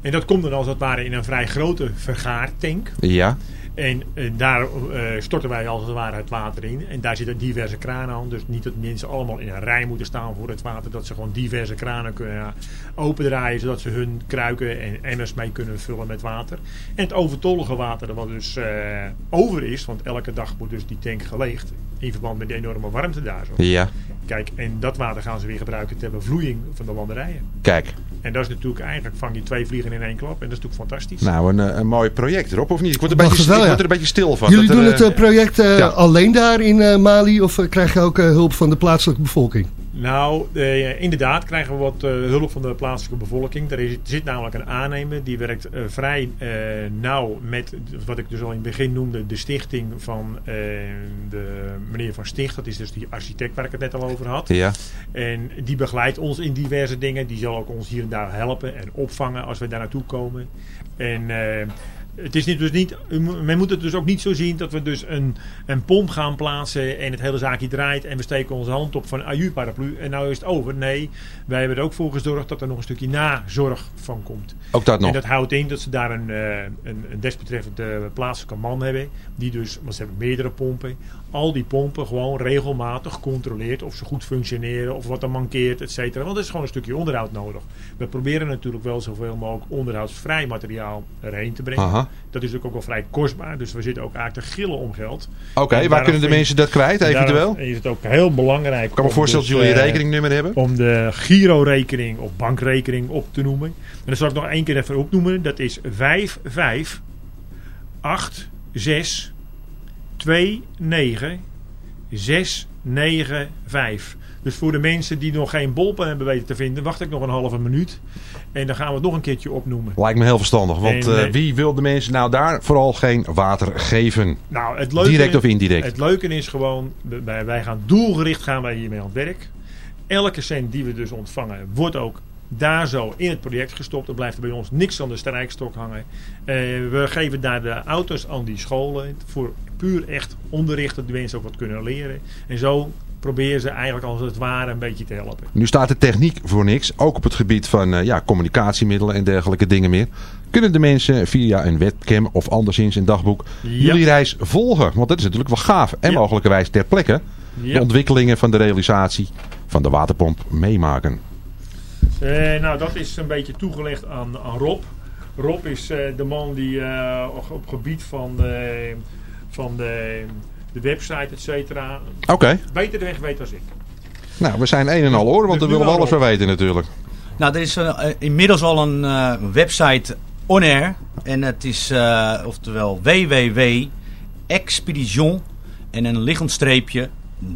En dat komt dan als het ware in een vrij grote vergaartank. Ja. En eh, daar eh, storten wij als het ware het water in. En daar zitten diverse kranen aan. Dus niet dat mensen allemaal in een rij moeten staan voor het water. Dat ze gewoon diverse kranen kunnen ja, opendraaien. Zodat ze hun kruiken en emmers mee kunnen vullen met water. En het overtollige water wat dus eh, over is. Want elke dag wordt dus die tank geleegd. In verband met de enorme warmte daar zo. Ja. Kijk, en dat water gaan ze weer gebruiken ter bevloeiing van de landerijen. Kijk. En dat is natuurlijk eigenlijk vang je twee vliegen in één klap. En dat is natuurlijk fantastisch. Nou, een, een mooi project erop, of niet? Ik word er, een beetje, word er een beetje stil van. Jullie Dat er, doen het eh, eh, project eh, ja. alleen daar in Mali of krijg je ook eh, hulp van de plaatselijke bevolking? Nou, eh, inderdaad krijgen we wat eh, hulp van de plaatselijke bevolking. Er, is, er zit namelijk een aannemer die werkt vrij eh, nauw met wat ik dus al in het begin noemde, de stichting van eh, de meneer Van Sticht. Dat is dus die architect waar ik het net al over had. Ja. En die begeleidt ons in diverse dingen. Die zal ook ons hier en daar helpen en opvangen als we daar naartoe komen. En eh, het is niet, dus niet, men moet het dus ook niet zo zien dat we dus een, een pomp gaan plaatsen en het hele zaakje draait en we steken onze hand op van aju paraplu en nou is het over. Nee, wij hebben er ook voor gezorgd dat er nog een stukje nazorg van komt. Ook dat nog. En dat houdt in dat ze daar een, eh, een, een desbetreffende plaatselijke man hebben. Die dus, want ze hebben meerdere pompen. Al die pompen gewoon regelmatig controleert of ze goed functioneren. Of wat er mankeert, et cetera. Want er is gewoon een stukje onderhoud nodig. We proberen natuurlijk wel zoveel mogelijk onderhoudsvrij materiaal erheen te brengen. Aha. Dat is natuurlijk ook wel vrij kostbaar. Dus we zitten ook eigenlijk te gillen om geld. Oké, En waar kunnen de mensen dat kwijt, eventueel? daarom is het ook heel belangrijk. Ik kan me voorstellen dus, dat jullie een eh, rekeningnummer hebben. Om de Giro-rekening of bankrekening op te noemen. En dat zal ik nog één keer even opnoemen. Dat is 55 86 29 695. Dus voor de mensen die nog geen bolpen hebben weten te vinden, wacht ik nog een halve minuut. En dan gaan we het nog een keertje opnoemen. Lijkt me heel verstandig. Want En, eh, eh, wie wil de mensen nou daar vooral geen water geven? Nou, het leuke, Direct of indirect? Het leuke is gewoon, wij, wij gaan doelgericht gaan wij hiermee aan het werk. Elke cent die we dus ontvangen, wordt ook daar zo in het project gestopt. Er blijft er bij ons niks aan de strijkstok hangen. Eh, we geven daar de auto's aan die scholen voor puur echt onderricht, dat de mensen ook wat kunnen leren. En zo proberen ze eigenlijk als het ware een beetje te helpen. Nu staat de techniek voor niks. Ook op het gebied van eh, ja, communicatiemiddelen en dergelijke dingen meer. Kunnen de mensen via een webcam of anderszins een dagboek jullie reis volgen? Want dat is natuurlijk wel gaaf. En mogelijkerwijs ter plekke de ontwikkelingen van de realisatie van de waterpomp meemaken. Eh, nou, dat is een beetje toegelegd aan, aan Rob. Rob is eh, de man die eh, op- gebied van de, van de, de website, et cetera, Oké. beter de weg weet als ik. Nou, we zijn een en al hoor, want Dus willen we maar alles van weten natuurlijk. Nou, er is inmiddels al een eh, website on-air. En het is, eh, oftewel www.expedition en een liggend streepje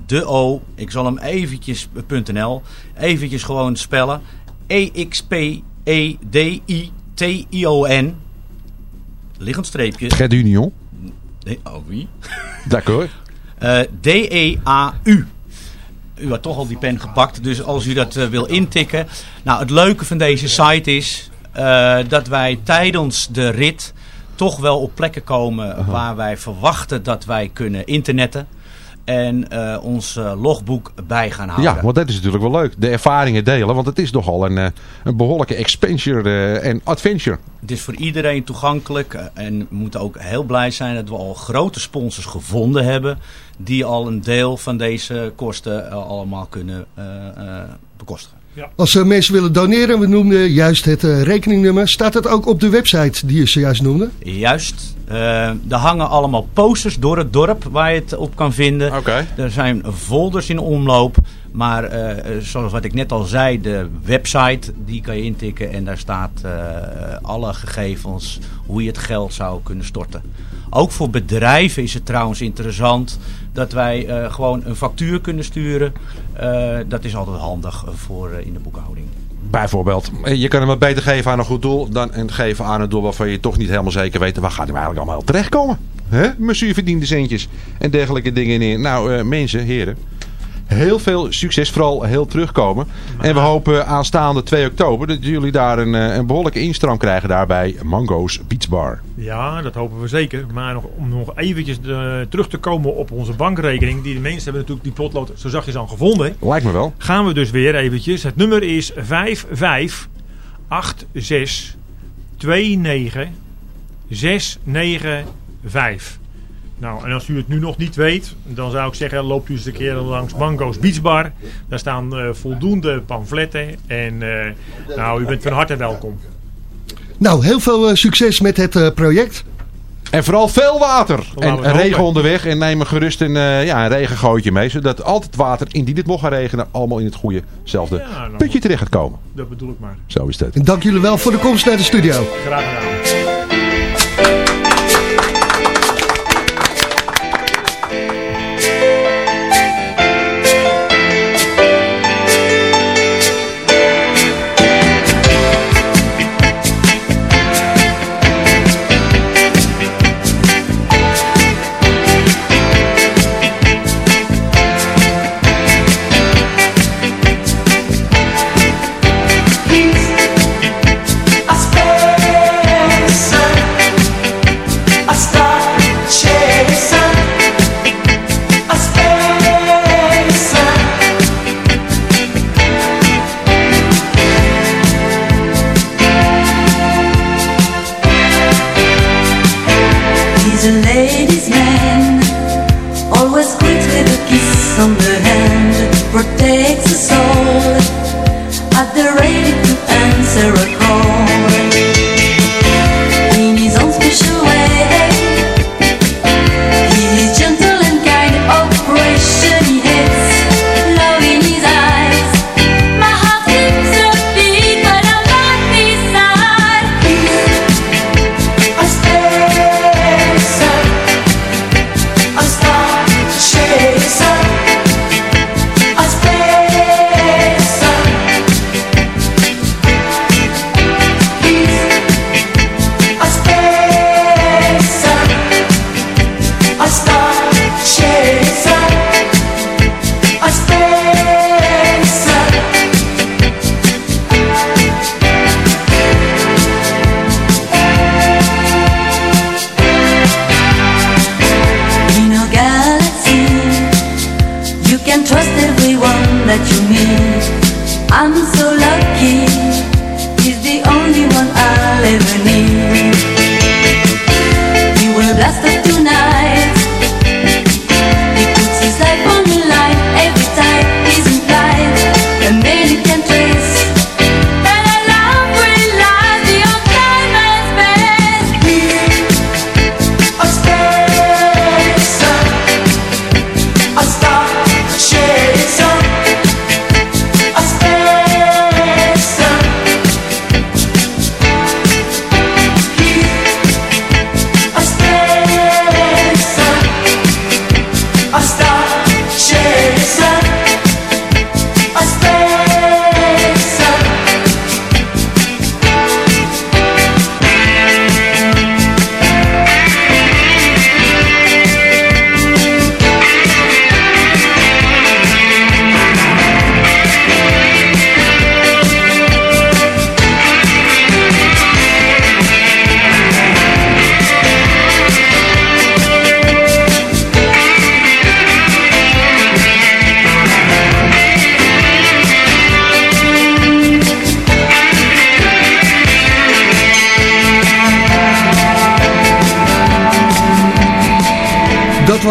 de O. Ik zal hem eventjes, .nl, eventjes gewoon spellen. E E-X-P-E-D-I-T-I-O-N. Liggend streepje. Tred Union. D- oh, wie? D'accord. Eh, D-E-A-U. U had toch al die pen gepakt, dus als u dat eh, wil intikken. Nou, het leuke van deze site is eh, dat wij tijdens de rit toch wel op plekken komen waar wij verwachten dat wij kunnen internetten. En eh, ons eh, logboek bij gaan houden. Ja, want dat is natuurlijk wel leuk. De ervaringen delen, want het is nogal een, eh, een behoorlijke expansion en adventure. Het is voor iedereen toegankelijk. En we moeten ook heel blij zijn dat we al grote sponsors gevonden hebben. Die al een deel van deze kosten allemaal kunnen eh, eh, bekostigen. Als eh, mensen willen doneren, we noemden juist het rekeningnummer. Staat dat ook op de website die je zojuist noemde? Juist. Eh, er hangen allemaal posters door het dorp waar je het op kan vinden. Er zijn folders in omloop. Maar eh, zoals wat ik net al zei, de website die kan je intikken. En daar staat eh, alle gegevens hoe je het geld zou kunnen storten. Ook voor bedrijven is het trouwens interessant dat wij gewoon een factuur kunnen sturen. Dat is altijd handig voor in de boekhouding. Bijvoorbeeld. Je kan hem wat beter geven aan een goed doel dan en geven aan een doel waarvan je toch niet helemaal zeker weet waar gaat hij eigenlijk allemaal terechtkomen. Hè? Monsieur verdiende centjes en dergelijke dingen in. Nou eh, mensen, heren. Heel veel succes, vooral heel terugkomen. En we hopen aanstaande 2 oktober dat jullie daar een, eh, een behoorlijke instroom krijgen daar bij Mango's Beach Bar. Ja, dat hopen we zeker. Maar nog, om nog eventjes eh, terug te komen op onze bankrekening. Die de mensen hebben natuurlijk die potlood zo zachtjes al gevonden. Lijkt me wel. Gaan we dus weer eventjes. Het nummer is 5586 29 695. Nou, en als u het nu nog niet weet, dan zou ik zeggen, loopt u eens een keer langs Mango's Beach Bar. Daar staan eh, voldoende pamfletten. En eh, nou, u bent van harte welkom. Nou, heel veel eh, succes met het eh, project. En vooral veel water. En regen onderweg. En neem er gerust een, eh, ja, een regengootje mee. Zodat altijd water, indien het mocht gaan regenen, allemaal in het goeiezelfde Ja, nou. putje terecht gaat komen. Dat bedoel ik maar. Zo is het. En dank jullie wel voor de komst naar de studio. Graag gedaan.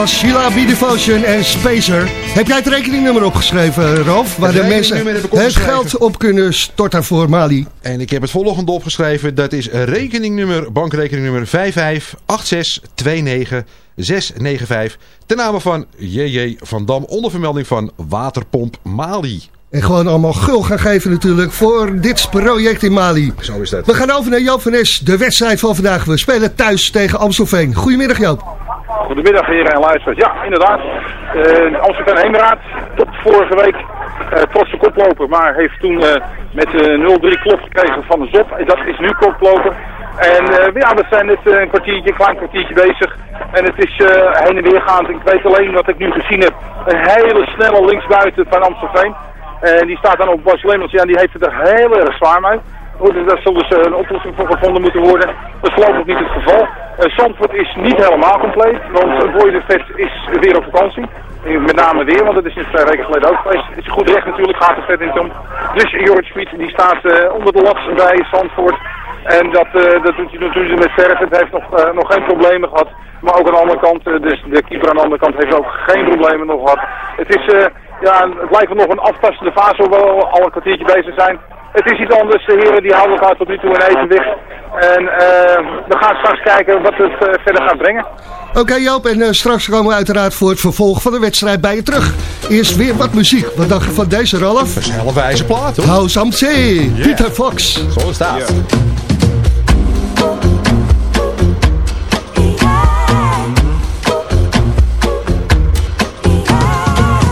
Was Sheila B. Devotion en Spacer. Heb jij het rekeningnummer opgeschreven, Ralf? Waar Het de mensen het geld op kunnen storten voor Mali. En ik heb het volgende opgeschreven. Dat is rekeningnummer, bankrekeningnummer 5529695 ten name van J.J. van Dam onder vermelding van Waterpomp Mali. En gewoon allemaal gul gaan geven natuurlijk voor dit project in Mali. Zo is dat. We gaan over naar Joop van Nes, de wedstrijd van vandaag. We spelen thuis tegen Amstelveen. Goedemiddag Joop. Goedemiddag heren en luisteraars. Ja, inderdaad. Uh, Amsterdam Heemraad tot vorige week uh, trotse koploper, maar heeft toen uh, met uh, 0-3 klop gekregen van de Zop. En dat is nu koploper. En ja, we zijn net een kwartiertje, een klein kwartiertje bezig. En het is heen en weer gaand. Ik weet alleen wat ik nu gezien heb. Een hele snelle linksbuiten van Amstelveen. En die staat dan op Bas Lemmels. Ja, die heeft het er heel erg zwaar mee. Dus daar zal dus een oplossing voor gevonden moeten worden. Dat is voorlopig niet het geval. Uh, Zandvoort is niet helemaal compleet, want Vet is weer op vakantie. Met name weer, want dat is twee weken geleden ook geweest. Het is goed recht natuurlijk, gaat de vet in om. Dus Jorrit Schmid die staat uh, onder de lat bij Zandvoort. En dat, uh, dat doet hij natuurlijk met verf. Het heeft nog, nog geen problemen gehad. Maar ook aan de andere kant, dus de keeper aan de andere kant heeft ook geen problemen nog gehad. Het is, ja, het lijkt nog een aftastende fase, hoewel we al een kwartiertje bezig zijn. Het is iets anders, de heren die houden elkaar tot nu toe in evenwicht. En uh, we gaan straks kijken wat het uh, verder gaat brengen. Oké okay, Joop, en uh, straks komen we uiteraard voor het vervolg van de wedstrijd bij je terug. Eerst weer wat muziek. Wat dacht je van deze, Ralf? Dat is een hele wijze plaat, hoor. House am See, yeah. Pieter Fox. Zo is dat. Yeah.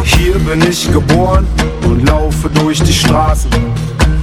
Hier bin ich geboren und laufe durch die Straßen.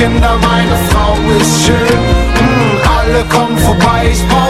Kinder, meine Frau ist schön. Mm, alle kommen vorbei, ich brauch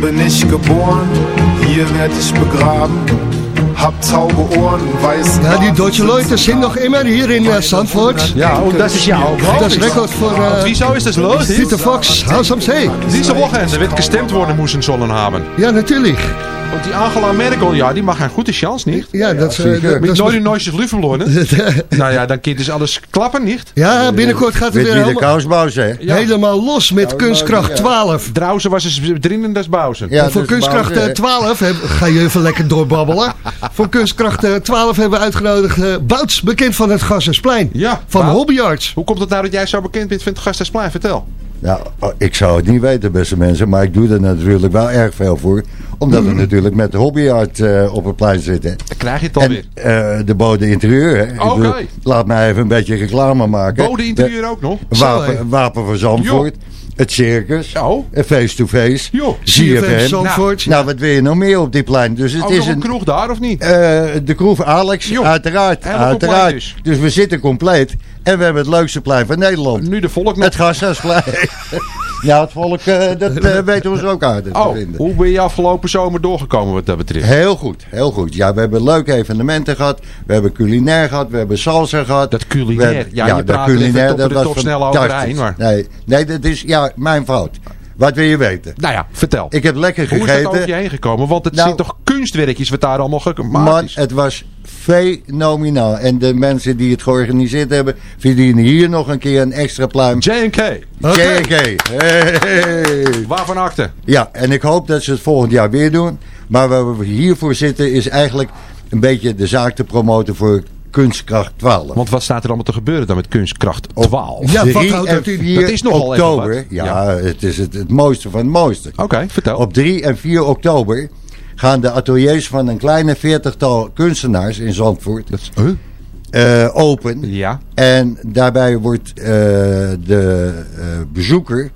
Bin ich geboren, hier werd ich begraben. Hab taube Ohren, weiß Ja, die Deutsche Leute sind nog immer hier in uh, Zandvoort. Ja, und das ist ja auch Dat is record voor uh, Wieso ist das los? Peter Fox, Haus am See. Diese Wochenende wird gestemmt worden müssen sollen haben. Ja, natuurlijk. Und die Angela Merkel, ja, die mag een goede chance, niet? Ja, dat is... Uh, dat Met nooit een neues verloren. nou ja, dan kind dus alles klappen, niet? Ja, binnenkort gaat het weer wie de helemaal, kousbouws, hè? helemaal los met kunstkracht 12. Draußen was es drinnen das Bausen. Ja, voor dus kunstkracht Bouwse, eh, hè? 12 heb, ga je even lekker doorbabbelen. voor kunstkracht eh, 12 hebben we uitgenodigd eh Bouts, bekend van het Gassersplein. Ja, Van. Hobbyarts. Hoe komt het nou dat jij zo bekend bent van het Gasthuisplein? Vertel. Nou, oh, ik zou het niet weten, beste mensen, maar ik doe er natuurlijk wel erg veel voor. Omdat we natuurlijk met de hobbyart eh, op het plein zitten. Dan krijg je het En alweer. eh, de bode interieur. Oké. Laat mij even een beetje reclame maken. Bode interieur ook nog. Wapen, Wapen van Zandvoort. Het circus. Oh. En face-to-face. Jo. CFM Zandvoort. Nou, wat wil je nog meer op die plein? Dus het Ook is nog een een, kroeg daar, of niet? eh, de kroeg Alex, Jo. uiteraard. Helemaal uiteraard. dus. Dus we zitten compleet. En we hebben het leukste plein van Nederland. Nu de volk nog. Het Gasthuisplein. ja, het volk, eh, dat eh, weten we ons ook uit te Oh, vinden. hoe ben je afgelopen zomer doorgekomen wat dat betreft? Heel goed, heel goed. Ja, we hebben leuke evenementen gehad. We hebben culinair gehad. We hebben salsa gehad. Dat culinair. Hebben- Ja, je praat er even top de top snel overheen, maar- Nee, nee, dat is ja, mijn fout. Wat wil je weten? Nou ja, vertel. Ik heb lekker Hoe is gegeten. dat over je heen gekomen? Want het Nou, zijn toch kunstwerkjes wat daar allemaal gemaakt Man, is? het was fenomenaal. En de mensen die het georganiseerd hebben, verdienen hier nog een keer een extra pluim. J&K. J&K. Hey. Waarvan akte? Ja, en ik hoop dat ze het volgend jaar weer doen. Maar waar we hiervoor zitten is eigenlijk een beetje de zaak te promoten voor Kunstkracht 12. Want wat staat er allemaal te gebeuren dan met kunstkracht 12? Ja, wat 3 houdt en dat in? 4 Dat is nogal even oktober. wat. Ja, Ja. het is het, het mooiste van het mooiste. Oké, vertel. Op 3 en 4 oktober gaan de ateliers van een kleine veertigtal kunstenaars in Zandvoort Dat is, huh? eh, open. Ja. En daarbij wordt eh, de eh, bezoeker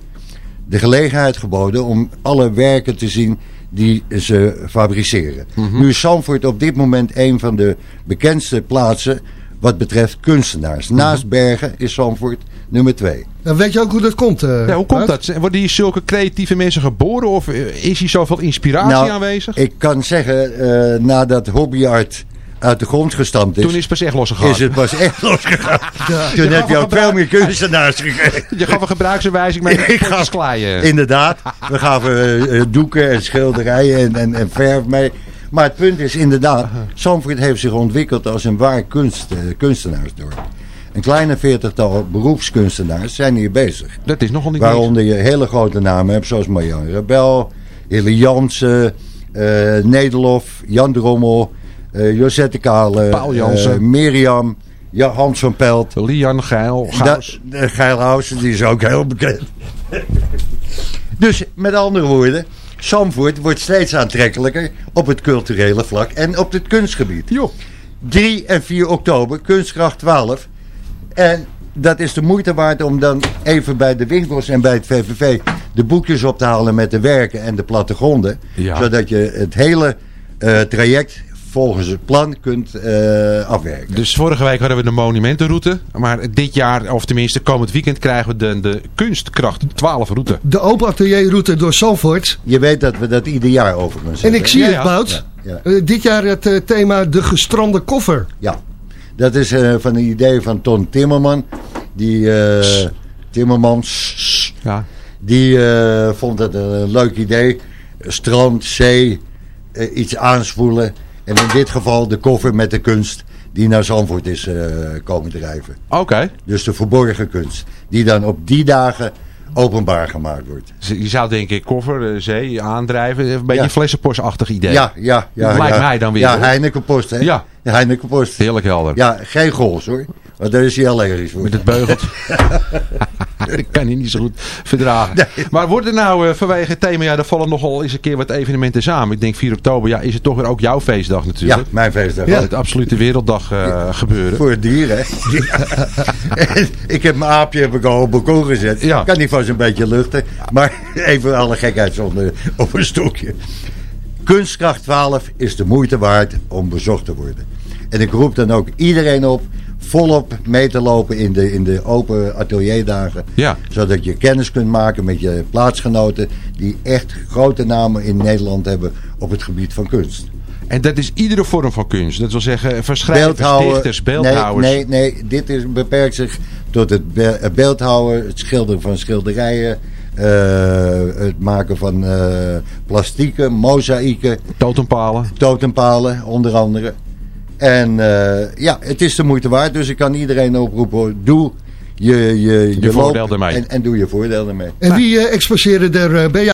de gelegenheid geboden om alle werken te zien die ze fabriceren. Mhm. Nu is Zandvoort op dit moment een van de bekendste plaatsen wat betreft kunstenaars. Mhm. Naast Bergen is Zandvoort nummer 2. Dan weet je ook hoe dat komt. eh, Ja, hoe komt Bart? dat? Worden hier zulke creatieve mensen geboren? Of eh, is hier zoveel inspiratie Nou, aanwezig? Ik kan zeggen, eh, nadat hobbyart uit de grond gestampt is, Toen is het pas echt losgegaan. is het pas echt losgegaan. Toen Je heb je ook veel meer kunstenaars gekregen. Je gaf een gebruiksaanwijzing met Ik een gaf- kleien. Inderdaad, we gaven doeken en schilderijen en, en, en verf mee. Maar het punt is inderdaad, Zandvoort heeft zich ontwikkeld als een waar kunst, eh, kunstenaarsdorp. Een kleine veertigtal beroepskunstenaars zijn hier bezig. Dat is nogal niet. Waaronder je hele grote namen hebt, zoals Marjan Rebel, Hille Jansen, eh Nederlof, Jan Drommel, eh Josette Kale, Paul Jansen. eh, Mirjam, ja, Hans van Pelt. Lian Geil, Geilhausen, die is ook heel bekend. dus met andere woorden, Zandvoort wordt steeds aantrekkelijker op het culturele vlak en op het kunstgebied. Jo. 3 en 4 oktober, Kunstkracht 12. En dat is de moeite waard om dan even bij de winkels en bij het VVV de boekjes op te halen met de werken en de plattegronden. Ja. Zodat je het hele eh, traject volgens het plan kunt eh, afwerken. Dus vorige week hadden we de monumentenroute. Maar dit jaar, of tenminste komend weekend, krijgen we de, de kunstkracht 12 route. De open atelierroute door Zandvoort. Je weet dat we dat ieder jaar over kunnen En ik zie Ja, het. Bout. Ja. Eh, dit jaar het thema De gestrande koffer. Ja, dat is eh, van een idee van Ton Timmerman. Die eh, Timmermans, Ja. die eh, vond het een leuk idee. Strand, zee, iets aanspoelen. En in dit geval de koffer met de kunst die naar Zandvoort is komen drijven. Oké. Dus de verborgen kunst. Die dan op die dagen openbaar gemaakt wordt. Je zou denken, ik koffer, eh, zee, aandrijven. Een beetje Ja. een flessenpostachtig idee. Ja, ja, ja. Dat lijkt ja. mij dan weer, Ja. Heinekenpost, hè? Ja. Heinekenpost. Heerlijk helder. Ja, geen goals hoor. Want daar is hij allergisch voor. Met het beugeltje. dat kan hij niet zo goed verdragen. Maar wordt er nou eh, vanwege het thema, ja, er vallen nogal eens een keer wat evenementen samen. Ik denk 4 oktober, ja, is het toch weer ook jouw feestdag natuurlijk. Ja, mijn feestdag. Ja. Het absolute werelddag eh, gebeuren. Voor het dier, hè? Ik heb mijn aapje heb ik al op balkon gezet. Ja. Kan niet vast een beetje luchten. Maar even alle gekheid zonder op een stokje. Kunstkracht 12 is de moeite waard om bezocht te worden. En ik roep dan ook iedereen op volop mee te lopen in de, in de open atelierdagen. Ja. Zodat je kennis kunt maken met je plaatsgenoten die echt grote namen in Nederland hebben op het gebied van kunst. En dat is iedere vorm van kunst. Dat wil zeggen verschrijvers, Beeldhouwer. dichters, beeldhouwers. Nee, nee, nee, dit is, beperkt zich tot het be- het beeldhouden, het schilderen van schilderijen, eh, het maken van eh plastieken, mozaïeken. Totempalen. Totempalen, onder andere. En eh, ja, het is de moeite waard. Dus ik kan iedereen oproepen, doe je, je, je, voordeel ermee. En, en doe je voordeel ermee. En wie eh, exposeren er eh, bij jou?